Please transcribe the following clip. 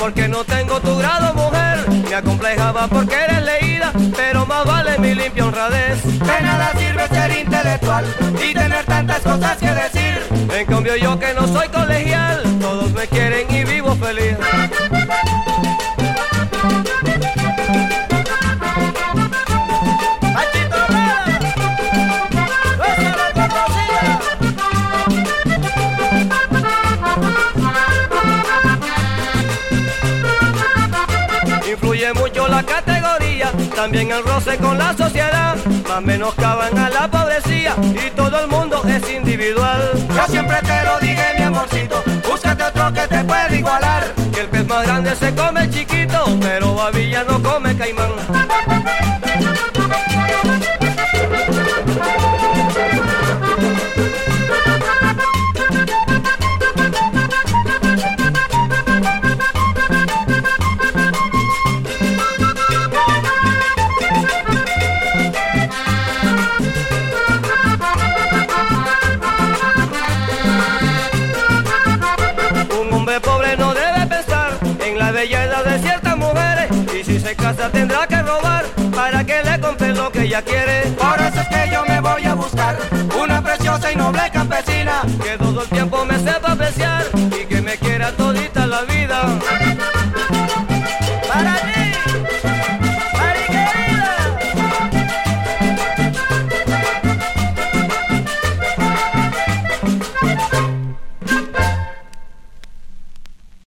porque no tengo tu grado, mujer. Me acomplejaba porque eres leída, pero más vale mi limpia honradez. De nada sirve ser intelectual y tener tantas cosas que decir. En cambio yo que no soy colegial, mucho la categoría, también el roce con la sociedad. Más menoscaban a la pobrecía y todo el mundo es individual. Yo siempre te lo dije, mi amorcito, búscate otro que te pueda igualar. Que el pez más grande se come chiquito, pero babilla no come caimán. La de ciertas mujeres y si se casa tendrá que robar para que le compre lo que ella quiere. Por eso es que yo me voy a buscar una preciosa y noble campesina Que todo el tiempo me sepa apreciar